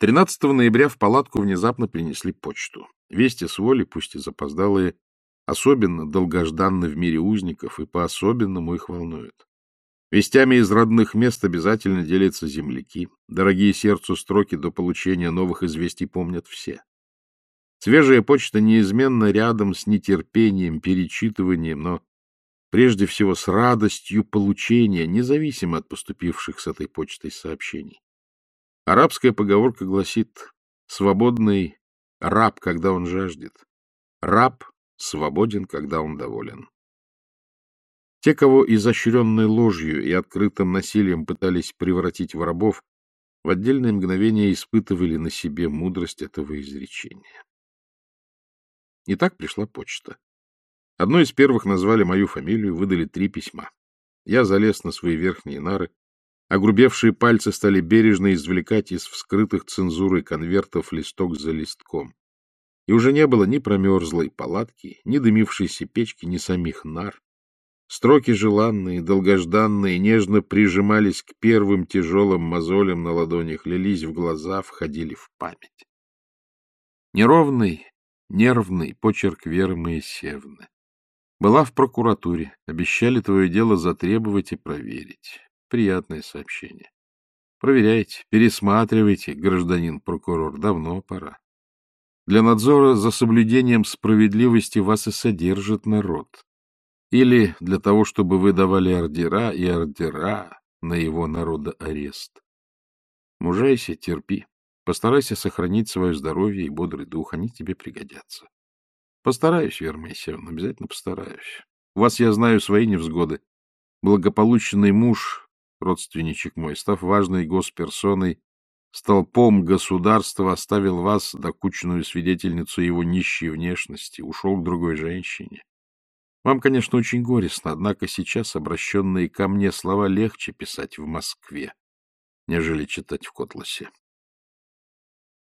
13 ноября в палатку внезапно принесли почту. Вести с воли, пусть и запоздалые, особенно долгожданны в мире узников, и по-особенному их волнуют. Вестями из родных мест обязательно делятся земляки. Дорогие сердцу строки до получения новых известий помнят все. Свежая почта неизменно рядом с нетерпением, перечитыванием, но прежде всего с радостью получения, независимо от поступивших с этой почтой сообщений. Арабская поговорка гласит «свободный раб, когда он жаждет, раб свободен, когда он доволен». Те, кого изощренной ложью и открытым насилием пытались превратить в рабов, в отдельное мгновение испытывали на себе мудрость этого изречения. И так пришла почта. Одной из первых назвали мою фамилию, выдали три письма. Я залез на свои верхние нары, огрубевшие пальцы стали бережно извлекать из вскрытых цензурой конвертов листок за листком. И уже не было ни промерзлой палатки, ни дымившейся печки, ни самих нар. Строки желанные, долгожданные, нежно прижимались к первым тяжелым мозолям на ладонях, лились в глаза, входили в память. Неровный, нервный почерк Веры Моисеевны. Была в прокуратуре, обещали твое дело затребовать и проверить. Приятное сообщение. Проверяйте, пересматривайте, гражданин прокурор, давно пора. Для надзора за соблюдением справедливости вас и содержит народ. Или для того, чтобы вы давали ордера и ордера на его народа арест. Мужайся, терпи. Постарайся сохранить свое здоровье и бодрый дух. Они тебе пригодятся. Постараюсь, Вера Моисеевна, обязательно постараюсь. У вас, я знаю, свои невзгоды. Благополучный муж, родственничек мой, став важной госперсоной, столпом государства, оставил вас, докучную свидетельницу его нищей внешности, ушел к другой женщине. Вам, конечно, очень горестно, однако сейчас обращенные ко мне слова легче писать в Москве, нежели читать в Котласе.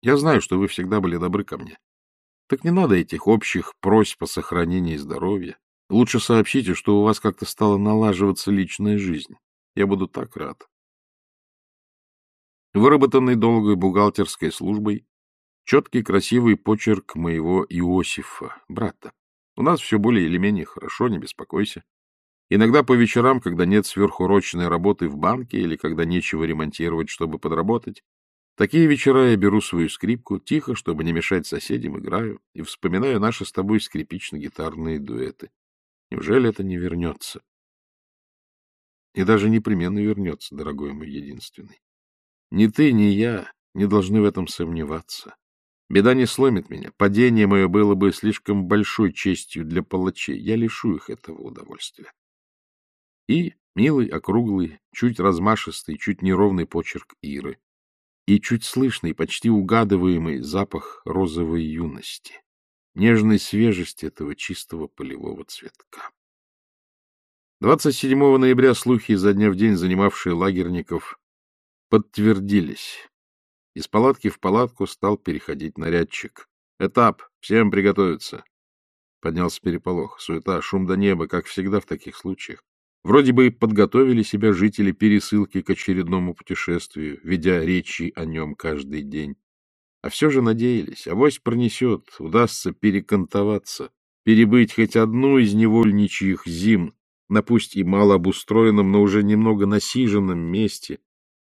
Я знаю, что вы всегда были добры ко мне. Так не надо этих общих просьб о сохранении здоровья. Лучше сообщите, что у вас как-то стала налаживаться личная жизнь. Я буду так рад. Выработанный долгой бухгалтерской службой, четкий красивый почерк моего Иосифа, брата. У нас все более или менее хорошо, не беспокойся. Иногда по вечерам, когда нет сверхурочной работы в банке или когда нечего ремонтировать, чтобы подработать, такие вечера я беру свою скрипку, тихо, чтобы не мешать соседям, играю и вспоминаю наши с тобой скрипично-гитарные дуэты. Неужели это не вернется? И даже непременно вернется, дорогой мой единственный. Ни ты, ни я не должны в этом сомневаться. Беда не сломит меня. Падение мое было бы слишком большой честью для палачей. Я лишу их этого удовольствия. И милый, округлый, чуть размашистый, чуть неровный почерк Иры. И чуть слышный, почти угадываемый запах розовой юности. Нежной свежести этого чистого полевого цветка. 27 ноября слухи изо дня в день, занимавшие лагерников, подтвердились. Из палатки в палатку стал переходить нарядчик. «Этап! Всем приготовиться!» Поднялся переполох, суета, шум до неба, как всегда в таких случаях. Вроде бы и подготовили себя жители пересылки к очередному путешествию, ведя речи о нем каждый день. А все же надеялись, авось пронесет, удастся перекантоваться, перебыть хоть одну из невольничьих зим на пусть и мало обустроенном, но уже немного насиженном месте,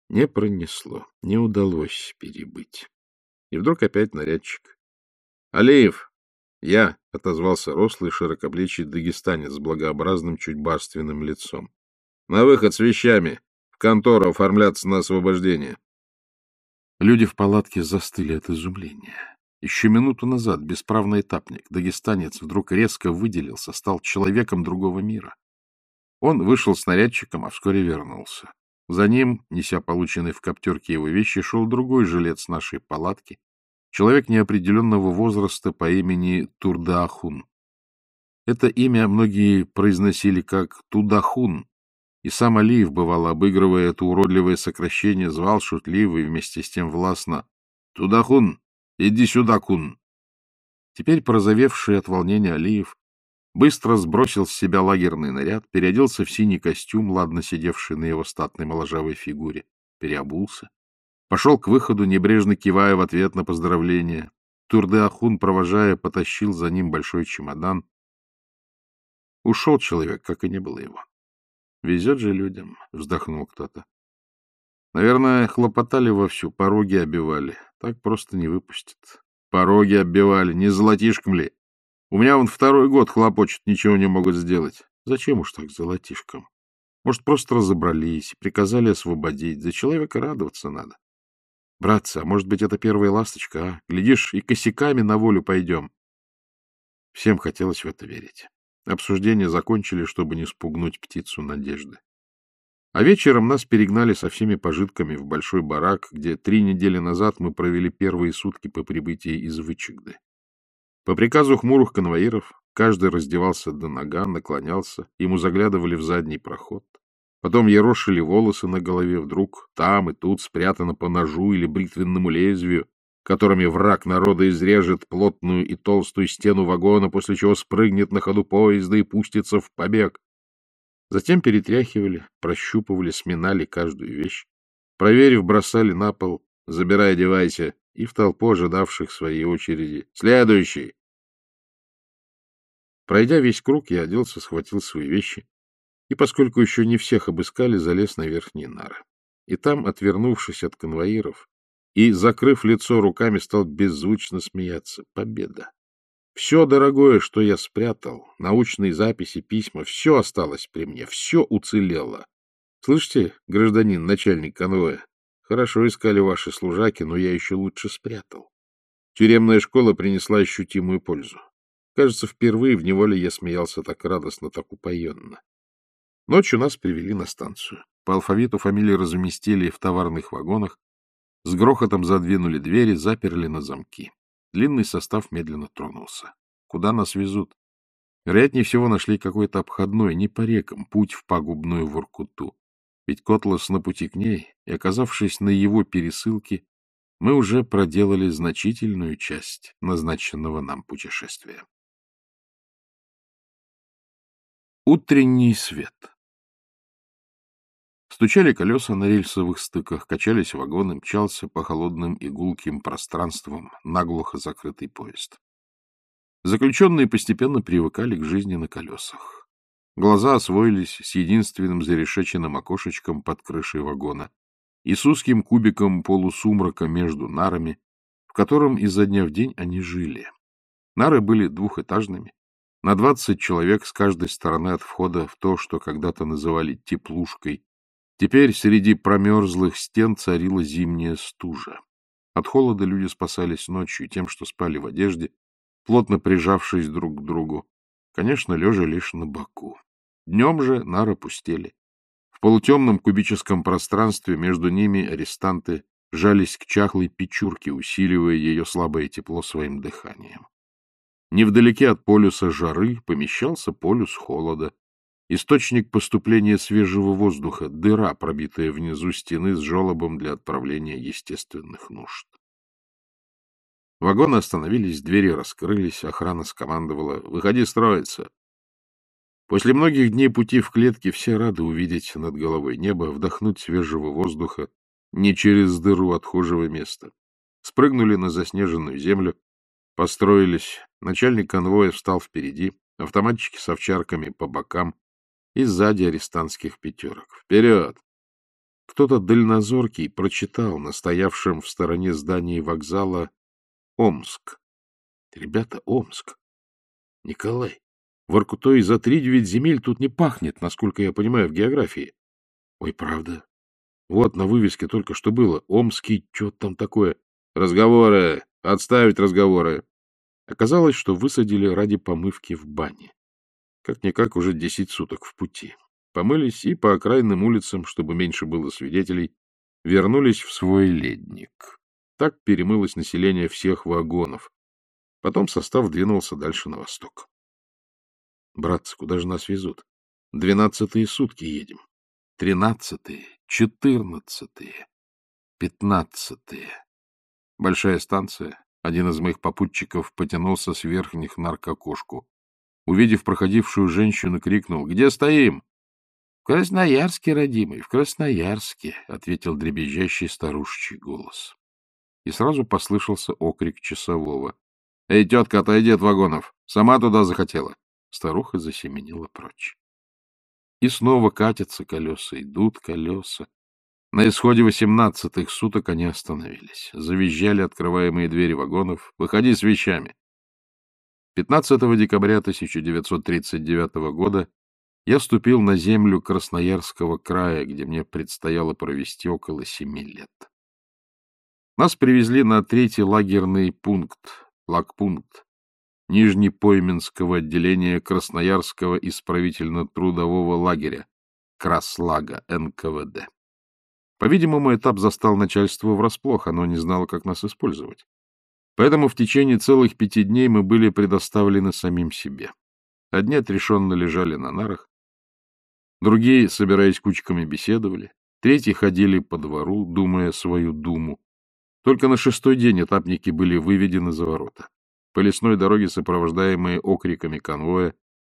не пронесло, не удалось перебыть. И вдруг опять нарядчик. — Алеев! — Я, — отозвался рослый широкоплечий дагестанец с благообразным, чуть барственным лицом. — На выход с вещами! В контору оформляться на освобождение! Люди в палатке застыли от изумления. Еще минуту назад бесправный этапник, дагестанец, вдруг резко выделился, стал человеком другого мира. Он вышел с нарядчиком, а вскоре вернулся. За ним, неся полученный в коптерке его вещи, шел другой жилец нашей палатки, человек неопределенного возраста по имени Турдаахун. Это имя многие произносили как Тудахун, и сам Алиев, бывало, обыгрывая это уродливое сокращение, звал шутливо и вместе с тем властно «Тудахун, иди сюда, кун!» Теперь, порозовевший от волнения Алиев, быстро сбросил с себя лагерный наряд, переоделся в синий костюм, ладно сидевший на его статной моложавой фигуре, переобулся. Пошел к выходу, небрежно кивая в ответ на поздравление. Турде-Ахун, провожая, потащил за ним большой чемодан. Ушел человек, как и не было его. Везет же людям, вздохнул кто-то. Наверное, хлопотали вовсю, пороги обивали. Так просто не выпустят. Пороги оббивали, не золотишком ли? У меня вон второй год хлопочет, ничего не могут сделать. Зачем уж так золотишком? Может, просто разобрались, приказали освободить. За человека радоваться надо. Братцы, а может быть, это первая ласточка, а? Глядишь, и косяками на волю пойдем. Всем хотелось в это верить. Обсуждения закончили, чтобы не спугнуть птицу надежды. А вечером нас перегнали со всеми пожитками в большой барак, где три недели назад мы провели первые сутки по прибытии из Вычегды. По приказу хмурых конвоиров каждый раздевался до нога, наклонялся, ему заглядывали в задний проход. Потом ерошили волосы на голове, вдруг там и тут спрятано по ножу или бритвенному лезвию, которыми враг народа изрежет плотную и толстую стену вагона, после чего спрыгнет на ходу поезда и пустится в побег. Затем перетряхивали, прощупывали, сминали каждую вещь. Проверив, бросали на пол, забирая, одевайся, и в толпу ожидавших своей очереди. Следующий! Пройдя весь круг, я оделся, схватил свои вещи, и, поскольку еще не всех обыскали, залез на верхние нары. И там, отвернувшись от конвоиров и, закрыв лицо руками, стал беззвучно смеяться. Победа! Все дорогое, что я спрятал, научные записи, письма, все осталось при мне, все уцелело. Слышите, гражданин, начальник конвоя, хорошо искали ваши служаки, но я еще лучше спрятал. Тюремная школа принесла ощутимую пользу. Кажется, впервые в неволе я смеялся так радостно, так упоенно. Ночью нас привели на станцию. По алфавиту фамилии разуместили в товарных вагонах, с грохотом задвинули двери, заперли на замки. Длинный состав медленно тронулся. Куда нас везут? Вероятнее всего нашли какой-то обходной, не по рекам, путь в пагубную Воркуту. Ведь Котлас на пути к ней, и, оказавшись на его пересылке, мы уже проделали значительную часть назначенного нам путешествия. Утренний свет Стучали колеса на рельсовых стыках, качались вагоны, мчался по холодным и гулким пространствам наглухо закрытый поезд. Заключенные постепенно привыкали к жизни на колесах. Глаза освоились с единственным зарешеченным окошечком под крышей вагона и с узким кубиком полусумрака между нарами, в котором изо дня в день они жили. Нары были двухэтажными, на двадцать человек с каждой стороны от входа в то, что когда-то называли теплушкой, Теперь среди промерзлых стен царила зимняя стужа. От холода люди спасались ночью тем, что спали в одежде, плотно прижавшись друг к другу. Конечно, лежа лишь на боку. Днем же нары пустели. В полутемном кубическом пространстве между ними арестанты жались к чахлой печурке, усиливая ее слабое тепло своим дыханием. Невдалеке от полюса жары помещался полюс холода, Источник поступления свежего воздуха — дыра, пробитая внизу стены с желобом для отправления естественных нужд. Вагоны остановились, двери раскрылись, охрана скомандовала «Выходи строиться!». После многих дней пути в клетке все рады увидеть над головой небо, вдохнуть свежего воздуха не через дыру отхожего места. Спрыгнули на заснеженную землю, построились. Начальник конвоя встал впереди, автоматчики с овчарками по бокам, и сзади арестантских пятерок. Вперед! Кто-то дальнозоркий прочитал на стоявшем в стороне здании вокзала Омск. Ребята, Омск. Николай, в Аркутой за три-девять земель тут не пахнет, насколько я понимаю, в географии. Ой, правда. Вот на вывеске только что было. Омский, что там такое? Разговоры! Отставить разговоры! Оказалось, что высадили ради помывки в бане. Как-никак уже десять суток в пути. Помылись и по окраинным улицам, чтобы меньше было свидетелей, вернулись в свой ледник. Так перемылось население всех вагонов. Потом состав двинулся дальше на восток. Братцы, куда же нас везут? Двенадцатые сутки едем. Тринадцатые, четырнадцатые, пятнадцатые. Большая станция. Один из моих попутчиков потянулся с верхних наркокошку. Увидев проходившую женщину, крикнул «Где стоим?» Красноярске, родимый, в Красноярске, — ответил дребезжащий старушечий голос. И сразу послышался окрик часового. — Эй, тетка, отойди от вагонов! Сама туда захотела! Старуха засеменила прочь. И снова катятся колеса, идут колеса. На исходе восемнадцатых суток они остановились. Завизжали открываемые двери вагонов. «Выходи с вещами!» 15 декабря 1939 года я ступил на землю Красноярского края, где мне предстояло провести около семи лет. Нас привезли на третий лагерный пункт, лагпункт, Нижнепойменского отделения Красноярского исправительно-трудового лагеря, Краслага НКВД. По-видимому, этап застал начальство врасплох, оно не знало, как нас использовать. Поэтому в течение целых пяти дней мы были предоставлены самим себе. Одни отрешенно лежали на нарах, Другие, собираясь кучками, беседовали. Третьи ходили по двору, думая свою думу. Только на шестой день этапники были выведены за ворота. По лесной дороге, сопровождаемые окриками конвоя,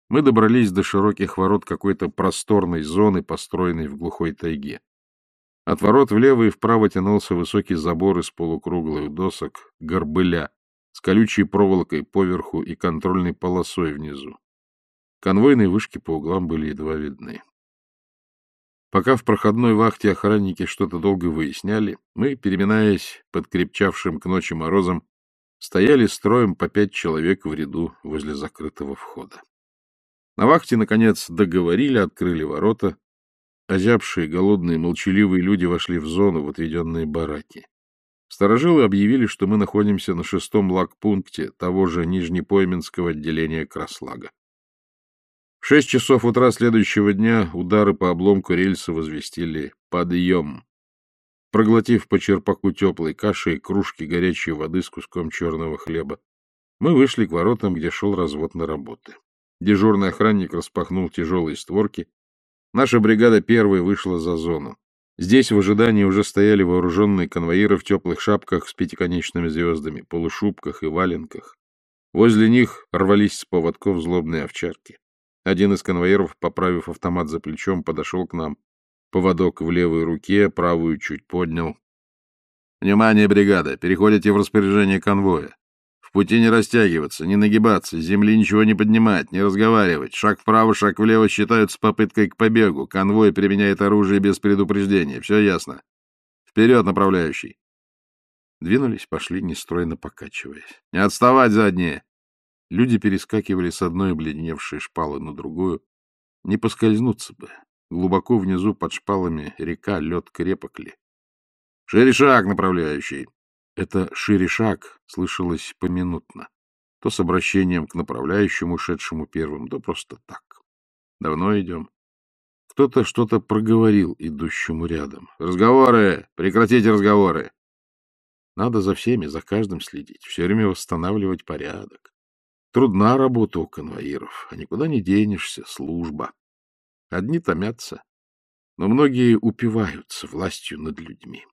мы добрались до широких ворот какой-то просторной зоны, построенной в глухой тайге. От ворот влево и вправо тянулся высокий забор из полукруглых досок, горбыля, с колючей проволокой поверху и контрольной полосой внизу. Конвойные вышки по углам были едва видны. Пока в проходной вахте охранники что-то долго выясняли, мы, переминаясь под крепчавшим к ночи морозом, стояли строем по пять человек в ряду возле закрытого входа. На вахте, наконец, договорили, открыли ворота. Озябшие, голодные, молчаливые люди вошли в зону, в отведенные бараки. Сторожилы объявили, что мы находимся на шестом лагпункте того же Нижнепойменского отделения Краслага. В шесть часов утра следующего дня удары по обломку рельса возвестили «подъем». Проглотив по черпаку теплой каши и кружки горячей воды с куском черного хлеба, мы вышли к воротам, где шел развод на работы. Дежурный охранник распахнул тяжелые створки. Наша бригада первой вышла за зону. Здесь в ожидании уже стояли вооруженные конвоиры в теплых шапках с пятиконечными звездами, полушубках и валенках. Возле них рвались с поводков злобные овчарки. Один из конвоиров, поправив автомат за плечом, подошел к нам. Поводок в левой руке, правую чуть поднял. «Внимание, бригада! Переходите в распоряжение конвоя. В пути не растягиваться, не нагибаться, с земли ничего не поднимать, не разговаривать. Шаг вправо, шаг влево считаются попыткой к побегу. Конвой применяет оружие без предупреждения. Все ясно. Вперед, направляющий!» Двинулись, пошли, нестройно покачиваясь. «Не отставать задние!» Люди перескакивали с одной обледеневшей шпалы на другую. Не поскользнуться бы. Глубоко внизу под шпалами река, лед крепок ли. «Шире шаг, направляющий!» Это «шире шаг» слышалось поминутно. То с обращением к направляющему, шедшему первым, то просто так. Давно идем. Кто-то что-то проговорил идущему рядом. «Разговоры! Прекратите разговоры!» Надо за всеми, за каждым следить, все время восстанавливать порядок. Трудна работа у конвоиров, а никуда не денешься, служба. Одни томятся, но многие упиваются властью над людьми.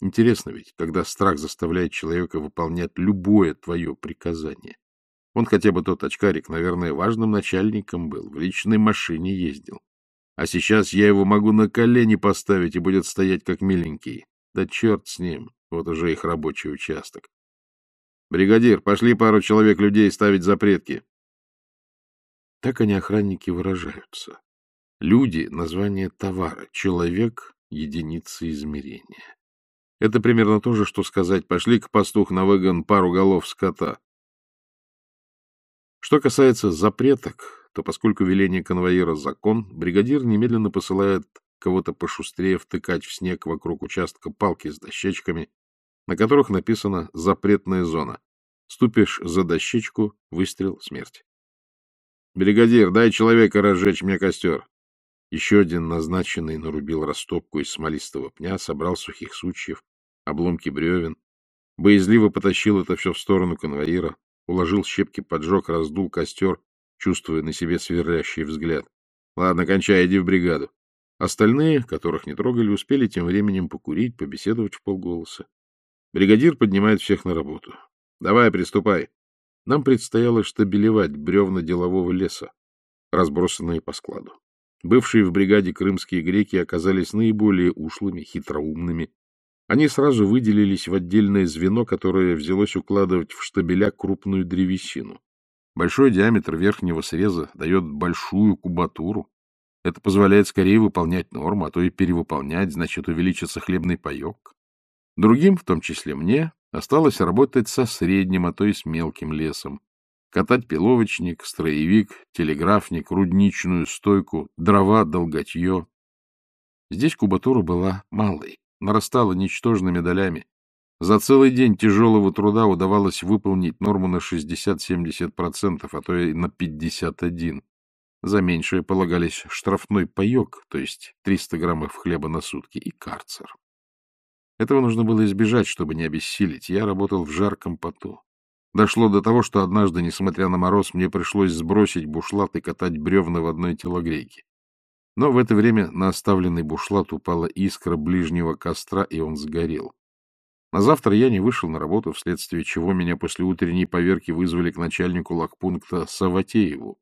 Интересно ведь, когда страх заставляет человека выполнять любое твое приказание. Он хотя бы тот очкарик, наверное, важным начальником был, в личной машине ездил. А сейчас я его могу на колени поставить и будет стоять как миленький. Да черт с ним, вот уже их рабочий участок. Бригадир, пошли пару человек людей ставить запретки. Так они, охранники, выражаются. Люди — название товара, человек — единица измерения. Это примерно то же, что сказать «пошли к пастух на выгон пару голов скота». Что касается запреток, то поскольку веление конвоира — закон, бригадир немедленно посылает кого-то пошустрее втыкать в снег вокруг участка палки с дощечками на которых написано «Запретная зона». Ступишь за дощечку, выстрел, смерть. «Бригадир, дай человека разжечь мне костер». Еще один назначенный нарубил растопку из смолистого пня, собрал сухих сучьев, обломки бревен, боязливо потащил это все в сторону конвоира, уложил щепки, поджег, раздул костер, чувствуя на себе сверлящий взгляд. «Ладно, кончай, иди в бригаду». Остальные, которых не трогали, успели тем временем покурить, побеседовать в полголоса. Бригадир поднимает всех на работу. Давай, приступай. Нам предстояло штабелевать бревна делового леса, разбросанные по складу. Бывшие в бригаде крымские греки оказались наиболее ушлыми, хитроумными. Они сразу выделились в отдельное звено, которое взялось укладывать в штабеля крупную древесину. Большой диаметр верхнего среза дает большую кубатуру. Это позволяет скорее выполнять норму, а то и перевыполнять, значит, увеличится хлебный паек. Другим, в том числе мне, осталось работать со средним, а то и с мелким лесом. Катать пиловочник, строевик, телеграфник, рудничную стойку, дрова, долготье. Здесь кубатура была малой, нарастала ничтожными долями. За целый день тяжелого труда удавалось выполнить норму на 60-70%, а то и на 51%. За меньшее полагались штрафной паек, то есть 300 граммов хлеба на сутки, и карцер. Этого нужно было избежать, чтобы не обессилить. Я работал в жарком поту. Дошло до того, что однажды, несмотря на мороз, мне пришлось сбросить бушлат и катать бревна в одной телогрейке. Но в это время на оставленный бушлат упала искра ближнего костра, и он сгорел. На завтра я не вышел на работу, вследствие чего меня после утренней поверки вызвали к начальнику лагпункта Саватееву.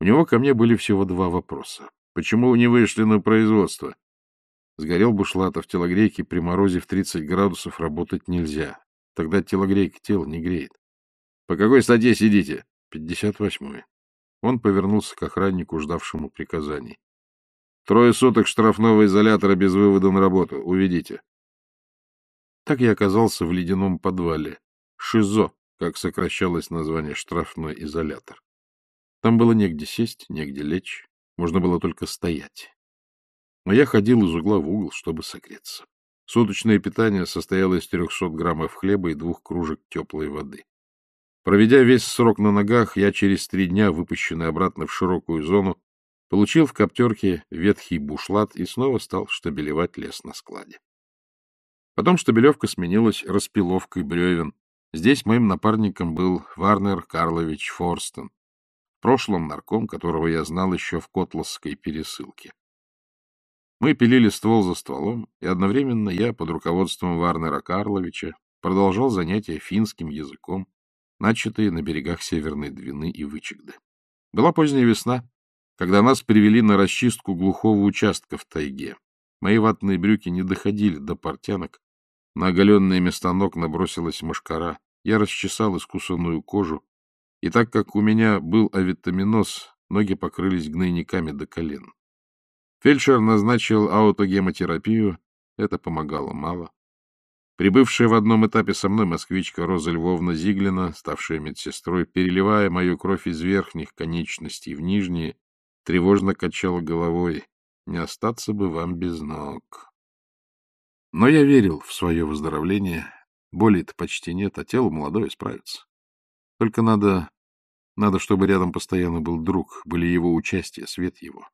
У него ко мне были всего два вопроса. Почему вы не вышли на производство? Сгорел бушлат, а в телогрейке при морозе в 30 градусов работать нельзя. Тогда телогрейка тело не греет. — По какой статье сидите? — Пятьдесят восьмой. Он повернулся к охраннику, ждавшему приказаний. — Трое суток штрафного изолятора без вывода на работу. Уведите. Так я оказался в ледяном подвале. ШИЗО, как сокращалось название штрафной изолятор. Там было негде сесть, негде лечь. Можно было только стоять. Но я ходил из угла в угол, чтобы согреться. Суточное питание состояло из 300 граммов хлеба и двух кружек теплой воды. Проведя весь срок на ногах, я через три дня, выпущенный обратно в широкую зону, получил в коптерке ветхий бушлат и снова стал штабелевать лес на складе. Потом штабелевка сменилась распиловкой бревен. Здесь моим напарником был Варнер Карлович Форстен, в прошлом нарком, которого я знал еще в Котласской пересылке. Мы пилили ствол за стволом, и одновременно я, под руководством Варнера Карловича, продолжал занятия финским языком, начатые на берегах Северной Двины и Вычегды. Была поздняя весна, когда нас привели на расчистку глухого участка в тайге. Мои ватные брюки не доходили до портянок, на оголенные места ног набросилась мошкара, я расчесал искусанную кожу, и так как у меня был авитаминоз, ноги покрылись гнойниками до колен. Фельдшер назначил аутогемотерапию, это помогало мало. Прибывшая в одном этапе со мной москвичка Роза Львовна Зиглина, ставшая медсестрой, переливая мою кровь из верхних конечностей в нижние, тревожно качала головой. Не остаться бы вам без ног. Но я верил в свое выздоровление. Боли-то почти нет, а тело молодое справится. Только надо... Надо, чтобы рядом постоянно был друг, были его участия, свет его.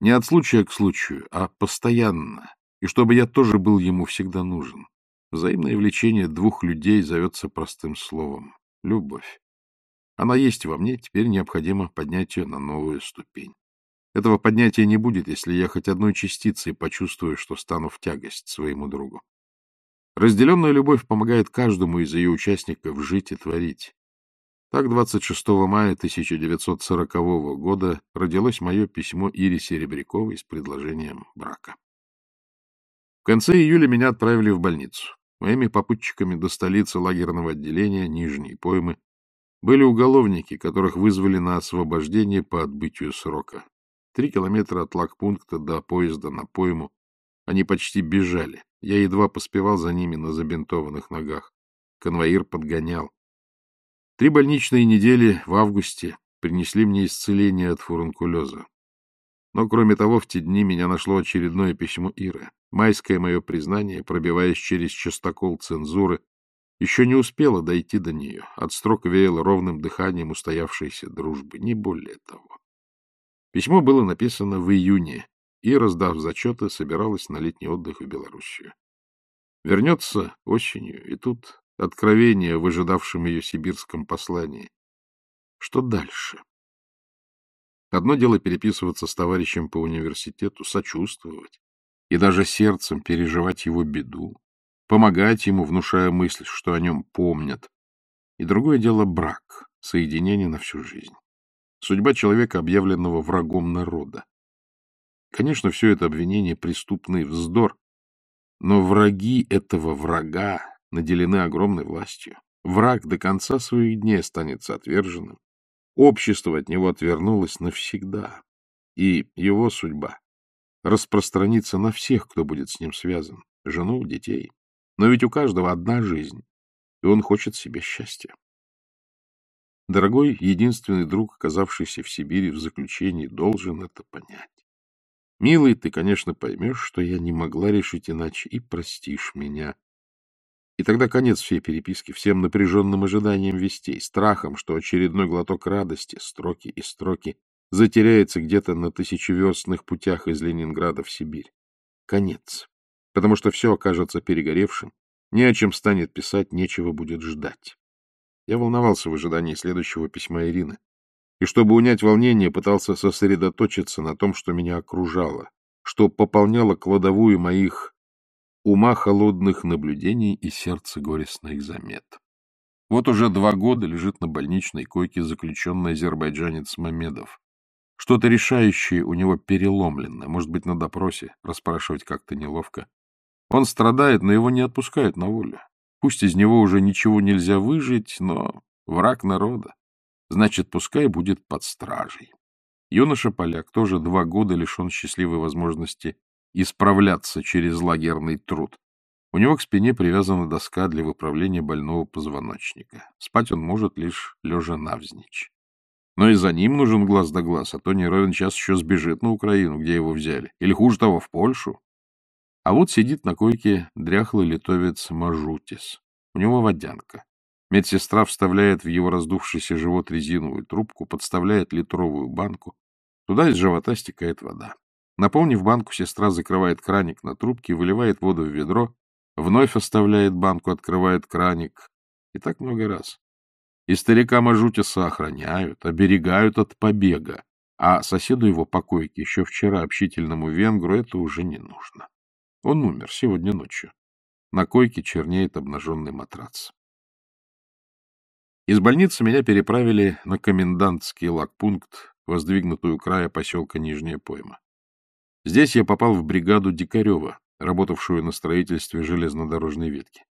Не от случая к случаю, а постоянно, и чтобы я тоже был ему всегда нужен. Взаимное влечение двух людей зовется простым словом — любовь. Она есть во мне, теперь необходимо поднять ее на новую ступень. Этого поднятия не будет, если я хоть одной частицей почувствую, что стану в тягость своему другу. Разделенная любовь помогает каждому из ее участников жить и творить. Так 26 мая 1940 года родилось мое письмо Ире Серебряковой с предложением брака. Конце июля меня отправили в больницу. Моими попутчиками до столицы лагерного отделения Нижней Поймы были уголовники, которых вызвали на освобождение по отбытию срока. Три километра от лагпункта до поезда на Пойму. Они почти бежали. Я едва поспевал за ними на забинтованных ногах. Конвоир подгонял. Три больничные недели в августе принесли мне исцеление от фурункулеза. Но, кроме того, в те дни меня нашло очередное письмо Иры. Майское мое признание, пробиваясь через частокол цензуры, еще не успело дойти до нее. От строк веяло ровным дыханием устоявшейся дружбы, не более того. Письмо было написано в июне, и, раздав зачеты, собиралась на летний отдых в Белоруссию. Вернется осенью, и тут откровение в ожидавшем ее сибирском послании. Что дальше? Одно дело переписываться с товарищем по университету, сочувствовать и даже сердцем переживать его беду, помогать ему, внушая мысль, что о нем помнят. И другое дело — брак, соединение на всю жизнь. Судьба человека, объявленного врагом народа. Конечно, все это обвинение — преступный вздор, но враги этого врага наделены огромной властью. Враг до конца своих дней останется отверженным. Общество от него отвернулось навсегда, и его судьба распространится на всех, кто будет с ним связан, жену, детей. Но ведь у каждого одна жизнь, и он хочет себе счастья. Дорогой, единственный друг, оказавшийся в Сибири в заключении, должен это понять. Милый, ты, конечно, поймешь, что я не могла решить иначе, и простишь меня. И тогда конец всей переписки, всем напряженным ожиданием вестей, страхом, что очередной глоток радости, строки и строки, затеряется где-то на тысячеверстных путях из Ленинграда в Сибирь. Конец. Потому что все окажется перегоревшим, не о чем станет писать, нечего будет ждать. Я волновался в ожидании следующего письма Ирины. И чтобы унять волнение, пытался сосредоточиться на том, что меня окружало, что пополняло кладовую моих ума холодных наблюдений и сердца горестных замет. Вот уже два года лежит на больничной койке заключенный азербайджанец Мамедов. Что-то решающее у него переломлено, может быть, на допросе, расспрашивать как-то неловко. Он страдает, но его не отпускают на волю. Пусть из него уже ничего нельзя выжить, но враг народа. Значит, пускай будет под стражей. Юноша-поляк тоже два года лишен счастливой возможности исправляться через лагерный труд. У него к спине привязана доска для выправления больного позвоночника. Спать он может лишь лежа навзничь. Но и за ним нужен глаз да глаз, а то не ровен час еще сбежит на Украину, где его взяли. Или хуже того, в Польшу. А вот сидит на койке дряхлый литовец Мажутис. У него водянка. Медсестра вставляет в его раздувшийся живот резиновую трубку, подставляет литровую банку. Туда из живота стекает вода. Наполнив банку, сестра закрывает краник на трубке, выливает воду в ведро, вновь оставляет банку, открывает краник. И так много раз. И старика Мажутиса охраняют, оберегают от побега. А соседу его по койке, еще вчера общительному венгру, это уже не нужно. Он умер сегодня ночью. На койке чернеет обнаженный матрац. Из больницы меня переправили на комендантский лагпункт, воздвигнутую края поселка Нижняя Пойма. Здесь я попал в бригаду Дикарева, работавшую на строительстве железнодорожной ветки.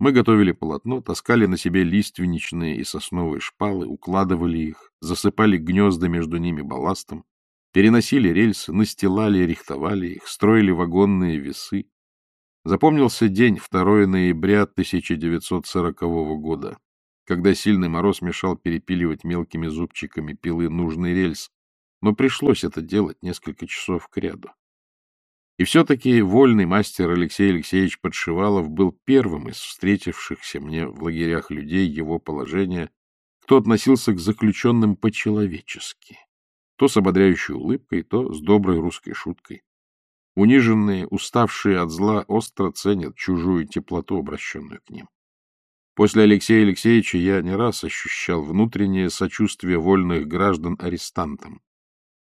Мы готовили полотно, таскали на себе лиственничные и сосновые шпалы, укладывали их, засыпали гнезда между ними балластом, Переносили рельсы, настилали, рихтовали их, строили вагонные весы. Запомнился день 2 ноября 1940 года, когда сильный мороз мешал перепиливать мелкими зубчиками пилы нужный рельс, но пришлось это делать несколько часов к ряду. И все-таки вольный мастер Алексей Алексеевич Подшивалов был первым из встретившихся мне в лагерях людей его положения, кто относился к заключенным по-человечески, то с ободряющей улыбкой, то с доброй русской шуткой. Униженные, уставшие от зла, остро ценят чужую теплоту, обращенную к ним. После Алексея Алексеевича я не раз ощущал внутреннее сочувствие вольных граждан арестантам,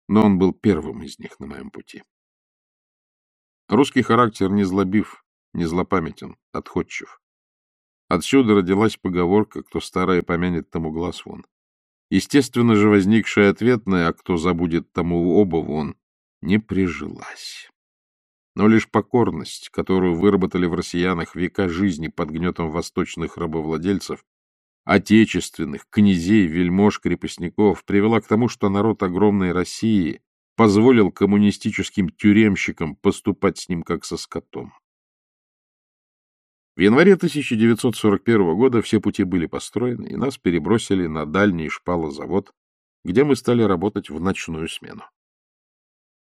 но он был первым из них на моем пути. Русский характер не злобив, не злопамятен, отходчив. Отсюда родилась поговорка «кто старое помянет, тому глаз вон». Естественно же, возникшая ответная, а кто забудет тому оба вон, не прижилась. Но лишь покорность, которую выработали в россиянах века жизни под гнетом восточных рабовладельцев, отечественных, князей, вельмож, крепостников, привела к тому, что народ огромной России позволил коммунистическим тюремщикам поступать с ним как со скотом. В январе 1941 года все пути были построены, и нас перебросили на дальний шпалозавод, где мы стали работать в ночную смену.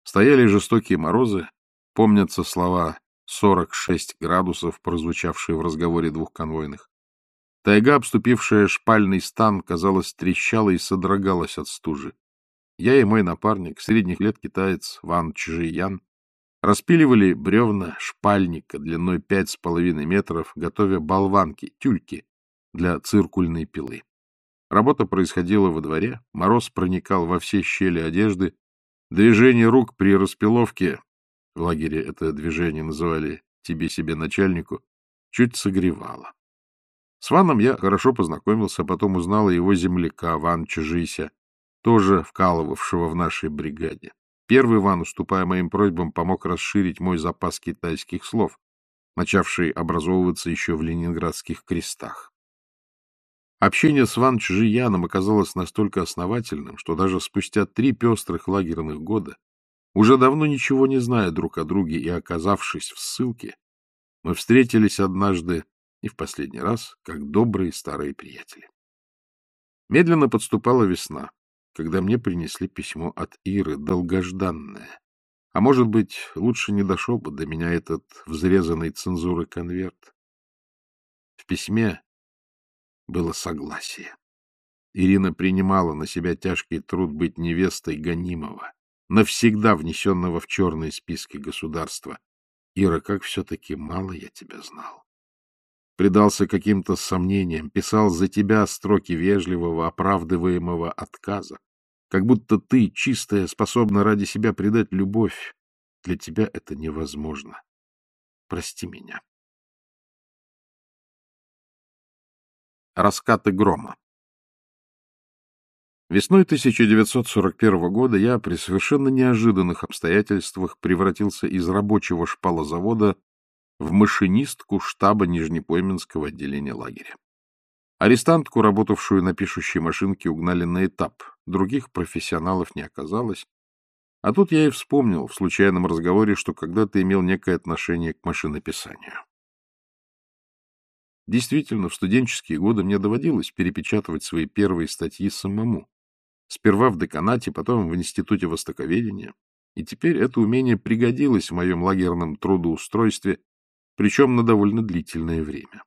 Стояли жестокие морозы, помнятся слова «46 градусов», прозвучавшие в разговоре двух конвойных. Тайга, обступившая шпальный стан, казалось, трещала и содрогалась от стужи. Я и мой напарник, средних лет китаец Ван Чжиян, Распиливали бревна шпальника длиной пять с половиной метров, готовя болванки, тюльки для циркульной пилы. Работа происходила во дворе, мороз проникал во все щели одежды, движение рук при распиловке, в лагере это движение называли «тебе себе начальнику», чуть согревало. С Ваном я хорошо познакомился, потом узнал его земляка Ван Чжися, тоже вкалывавшего в нашей бригаде. Первый Ван, уступая моим просьбам, помог расширить мой запас китайских слов, начавший образовываться еще в ленинградских крестах. Общение с Ван Чжияном оказалось настолько основательным, что даже спустя три пестрых лагерных года, уже давно ничего не зная друг о друге и оказавшись в ссылке, мы встретились однажды и в последний раз, как добрые старые приятели. Медленно подступала весна, когда мне принесли письмо от Иры, долгожданное. А может быть, лучше не дошел бы до меня этот взрезанный цензурой конверт. В письме было согласие. Ирина принимала на себя тяжкий труд быть невестой гонимого, навсегда внесенного в черные списки государства. Ира, как все-таки мало я тебя знал. Предался каким-то сомнениям, писал за тебя строки вежливого, оправдываемого отказа. Как будто ты, чистая, способна ради себя предать любовь. Для тебя это невозможно. Прости меня. Раскаты грома Весной 1941 года я при совершенно неожиданных обстоятельствах превратился из рабочего шпалозавода в машинистку штаба Нижнепойменского отделения лагеря. Арестантку, работавшую на пишущей машинке, угнали на этап. Других профессионалов не оказалось. А тут я и вспомнил в случайном разговоре, что когда-то имел некое отношение к машинописанию. Действительно, в студенческие годы мне доводилось перепечатывать свои первые статьи самому. Сперва в деканате, потом в Институте Востоковедения. И теперь это умение пригодилось в моем лагерном трудоустройстве, причем на довольно длительное время.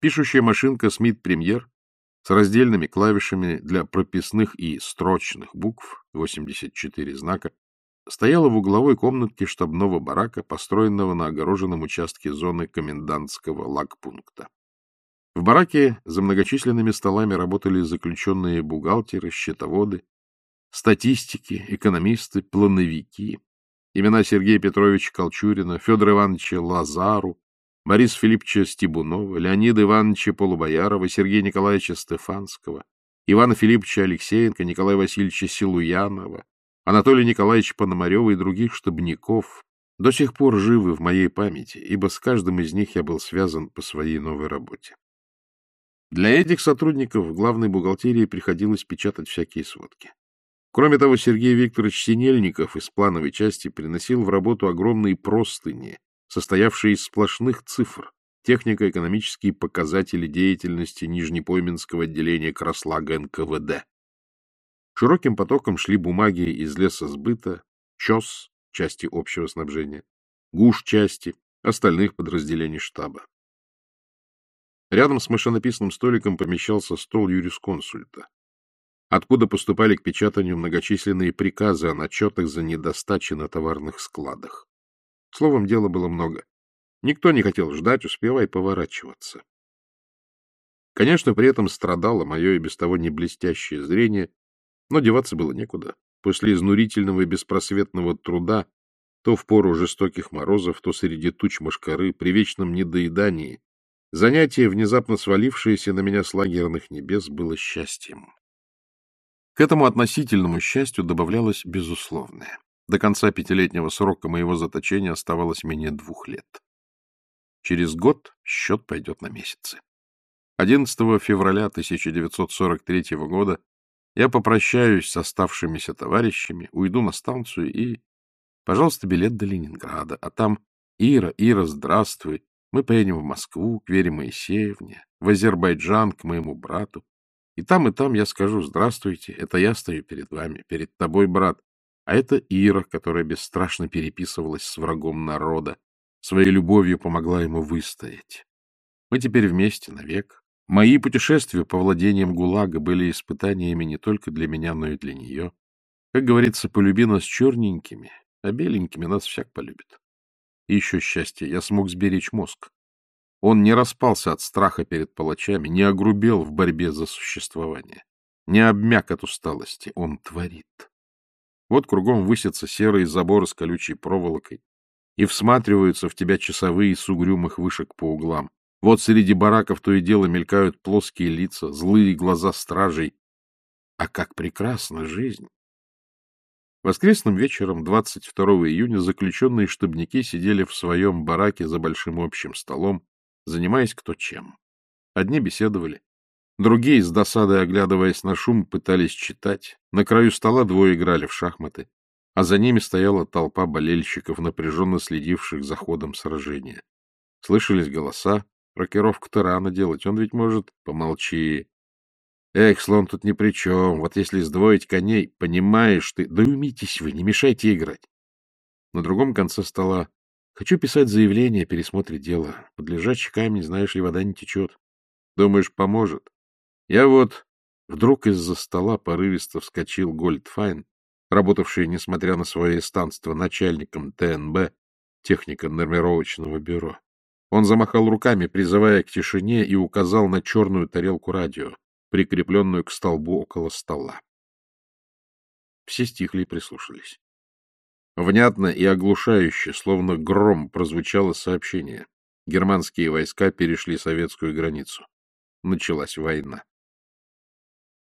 Пишущая машинка Smith Premier с раздельными клавишами для прописных и строчных букв, 84 знака, стояла в угловой комнатке штабного барака, построенного на огороженном участке зоны комендантского лагпункта. В бараке за многочисленными столами работали заключенные бухгалтеры, счетоводы, статистики, экономисты, плановики. Имена Сергея Петровича Колчурина, Федора Ивановича Лазару, Бориса Филипповича Стебунова, Леонида Ивановича Полубоярова, Сергея Николаевича Стефанского, Ивана Филипповича Алексеенко, Николая Васильевича Силуянова, Анатолия Николаевича Пономарева и других штабников до сих пор живы в моей памяти, ибо с каждым из них я был связан по своей новой работе. Для этих сотрудников в главной бухгалтерии приходилось печатать всякие сводки. Кроме того, Сергей Викторович Синельников из плановой части приносил в работу огромные простыни, состоявшие из сплошных цифр, технико-экономические показатели деятельности Нижнепойменского отделения Краслага НКВД. Широким потоком шли бумаги из лесосбыта, ЧОС, части общего снабжения, ГУШ части, остальных подразделений штаба. Рядом с машинописным столиком помещался стол юрисконсульта, откуда поступали к печатанию многочисленные приказы о начетах за недостачи на товарных складах. Словом, дела было много. Никто не хотел ждать, успевай поворачиваться. Конечно, при этом страдало мое и без того не блестящее зрение, но деваться было некуда. После изнурительного и беспросветного труда, то в пору жестоких морозов, то среди туч мошкары, при вечном недоедании, Занятие, внезапно свалившееся на меня с лагерных небес, было счастьем. К этому относительному счастью добавлялось безусловное. До конца пятилетнего срока моего заточения оставалось менее двух лет. Через год счет пойдет на месяцы. 11 февраля 1943 года я попрощаюсь с оставшимися товарищами, уйду на станцию и... Пожалуйста, билет до Ленинграда, а там... Ира, Ира, здравствуй. Мы поедем в Москву, к Вере Моисеевне, в Азербайджан, к моему брату. И там, и там я скажу «Здравствуйте, это я стою перед вами, перед тобой, брат». А это Ира, которая бесстрашно переписывалась с врагом народа, своей любовью помогла ему выстоять. Мы теперь вместе навек. Мои путешествия по владениям ГУЛАГа были испытаниями не только для меня, но и для нее. Как говорится, полюби нас черненькими, а беленькими нас всяк полюбит. И еще счастье, я смог сберечь мозг. Он не распался от страха перед палачами, не огрубел в борьбе за существование, не обмяк от усталости. Он творит. Вот кругом высятся серые заборы с колючей проволокой, и всматриваются в тебя часовые с угрюмых вышек по углам. Вот среди бараков то и дело мелькают плоские лица, злые глаза стражей. А как прекрасна жизнь! Воскресным вечером 22 июня заключенные штабники сидели в своем бараке за большим общим столом, занимаясь кто чем. Одни беседовали, другие, с досадой оглядываясь на шум, пытались читать, на краю стола двое играли в шахматы, а за ними стояла толпа болельщиков, напряженно следивших за ходом сражения. Слышались голоса, рокировку-то рано делать, он ведь может... Помолчи. Эх, слон тут ни при чем. Вот если сдвоить коней, понимаешь ты... Да умитесь вы, не мешайте играть. На другом конце стола. Хочу писать заявление о пересмотре дела. Под лежачий камень, знаешь ли, вода не течет. Думаешь, поможет? Я вот... Вдруг из-за стола порывисто вскочил Гольдфайн, работавший, несмотря на свое эстанство, начальником ТНБ, техника нормировочного бюро. Он замахал руками, призывая к тишине, и указал на черную тарелку радио прикрепленную к столбу около стола. Все стихли и прислушались. Внятно и оглушающе, словно гром, прозвучало сообщение. Германские войска перешли советскую границу. Началась война.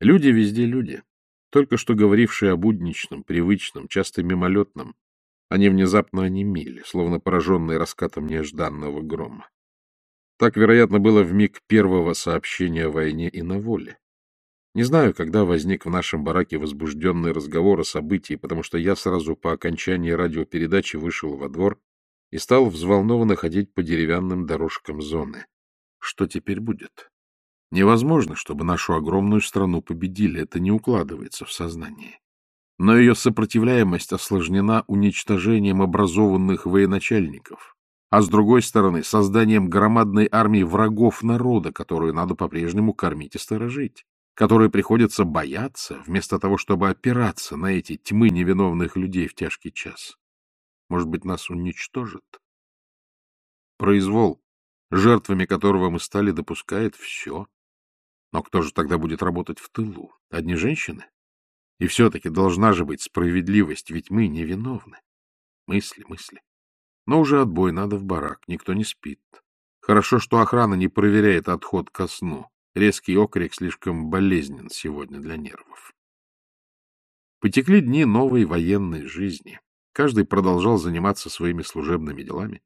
Люди везде люди. Только что говорившие о будничном, привычном, часто мимолетном, они внезапно онемели, словно пораженные раскатом нежданного грома. Так, вероятно, было в миг первого сообщения о войне и на воле. Не знаю, когда возник в нашем бараке возбужденный разговор о событии, потому что я сразу по окончании радиопередачи вышел во двор и стал взволнованно ходить по деревянным дорожкам зоны. Что теперь будет? Невозможно, чтобы нашу огромную страну победили, это не укладывается в сознании. Но ее сопротивляемость осложнена уничтожением образованных военачальников, а с другой стороны созданием громадной армии врагов народа, которую надо по-прежнему кормить и сторожить, которой приходится бояться, вместо того, чтобы опираться на эти тьмы невиновных людей в тяжкий час. Может быть, нас уничтожат? Произвол, жертвами которого мы стали, допускает все. Но кто же тогда будет работать в тылу? Одни женщины? И все-таки должна же быть справедливость, ведь мы невиновны. Мысли, мысли. Но уже отбой, надо в барак, никто не спит. Хорошо, что охрана не проверяет отход ко сну. Резкий окрик слишком болезнен сегодня для нервов. Потекли дни новой военной жизни. Каждый продолжал заниматься своими служебными делами.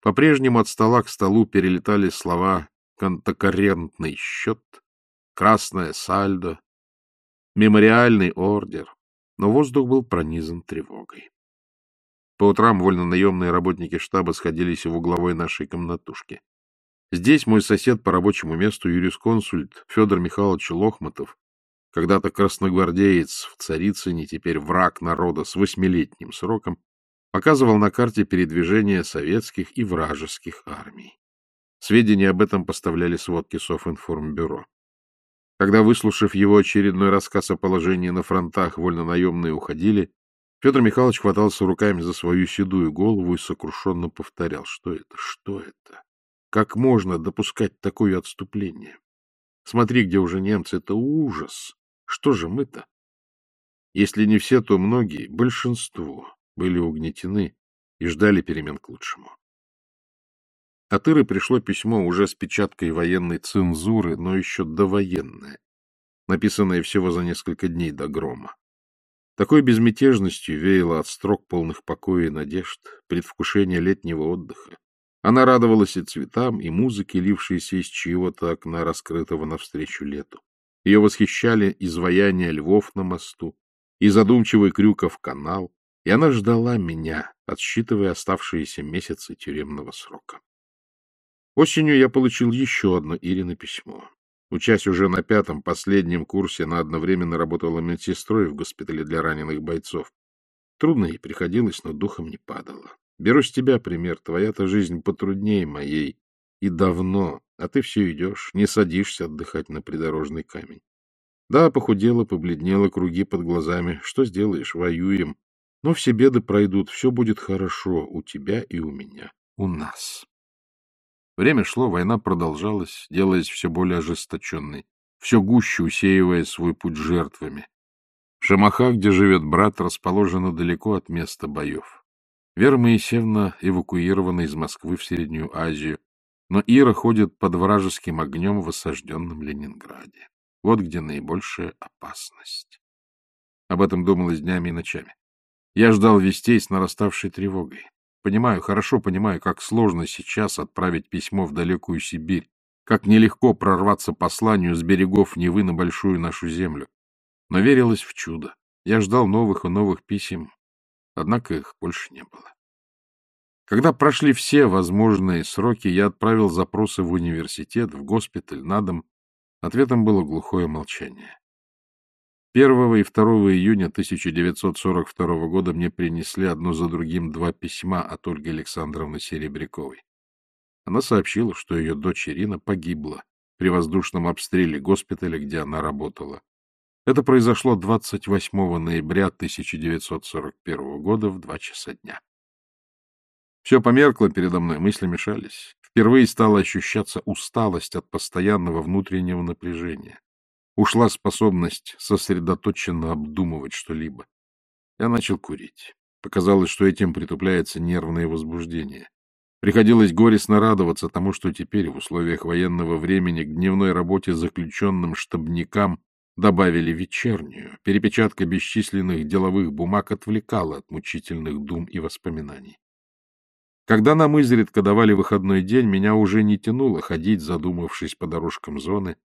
По-прежнему от стола к столу перелетали слова «контокоррентный счет», «красное сальдо», «мемориальный ордер», но воздух был пронизан тревогой. По утрам вольно-наемные работники штаба сходились в угловой нашей комнатушке. Здесь мой сосед по рабочему месту, юрисконсульт Федор Михайлович Лохматов, когда-то красногвардеец в Царицыне, теперь враг народа с восьмилетним сроком, показывал на карте передвижения советских и вражеских армий. Сведения об этом поставляли сводки Софинформбюро. Когда, выслушав его очередной рассказ о положении на фронтах, вольно-наемные уходили, Петр Михайлович хватался руками за свою седую голову и сокрушенно повторял, что это, что это? Как можно допускать такое отступление? Смотри, где уже немцы, это ужас. Что же мы-то? Если не все, то многие, большинство, были угнетены и ждали перемен к лучшему. От Иры пришло письмо уже с печаткой военной цензуры, но еще довоенное, написанное всего за несколько дней до грома. Такой безмятежностью веяло от строк полных покоя и надежд, предвкушения летнего отдыха. Она радовалась и цветам, и музыке, лившейся из чьего-то окна, раскрытого навстречу лету. Ее восхищали изваяния львов на мосту и задумчивый Крюков канал, и она ждала меня, отсчитывая оставшиеся месяцы тюремного срока. Осенью я получил еще одно Ирино письмо. Учась уже на пятом, последнем курсе, она одновременно работала медсестрой в госпитале для раненых бойцов. Трудно ей приходилось, но духом не падала. Беру с тебя пример, твоя-то жизнь потруднее моей. И давно, а ты все идешь, не садишься отдыхать на придорожный камень. Да, похудела, побледнела, круги под глазами. Что сделаешь, воюем. Но все беды пройдут, все будет хорошо у тебя и у меня, у нас. Время шло, война продолжалась, делаясь все более ожесточенной, все гуще усеивая свой путь жертвами. Шамаха, где живет брат, расположена далеко от места боев. Вера Моисеевна эвакуирована из Москвы в Среднюю Азию, но Ира ходит под вражеским огнем в осажденном Ленинграде. Вот где наибольшая опасность. Об этом думалось днями и ночами. Я ждал вестей с нараставшей тревогой. Понимаю, хорошо понимаю, как сложно сейчас отправить письмо в далекую Сибирь, как нелегко прорваться посланию с берегов Невы на большую нашу землю. Но верилось в чудо. Я ждал новых и новых писем, однако их больше не было. Когда прошли все возможные сроки, я отправил запросы в университет, в госпиталь, на дом. Ответом было глухое молчание. 1 и 2 июня 1942 года мне принесли одно за другим два письма от Ольги Александровны Серебряковой. Она сообщила, что ее дочь Ирина погибла при воздушном обстреле госпиталя, где она работала. Это произошло 28 ноября 1941 года в 2 часа дня. Все померкло передо мной, мысли мешались. Впервые стала ощущаться усталость от постоянного внутреннего напряжения. Ушла способность сосредоточенно обдумывать что-либо. Я начал курить. Показалось, что этим притупляется нервное возбуждение. Приходилось горестно радоваться тому, что теперь в условиях военного времени к дневной работе заключенным штабникам добавили вечернюю. Перепечатка бесчисленных деловых бумаг отвлекала от мучительных дум и воспоминаний. Когда нам изредка давали выходной день, меня уже не тянуло ходить, задумавшись по дорожкам зоны.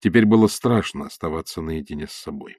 Теперь было страшно оставаться наедине с собой.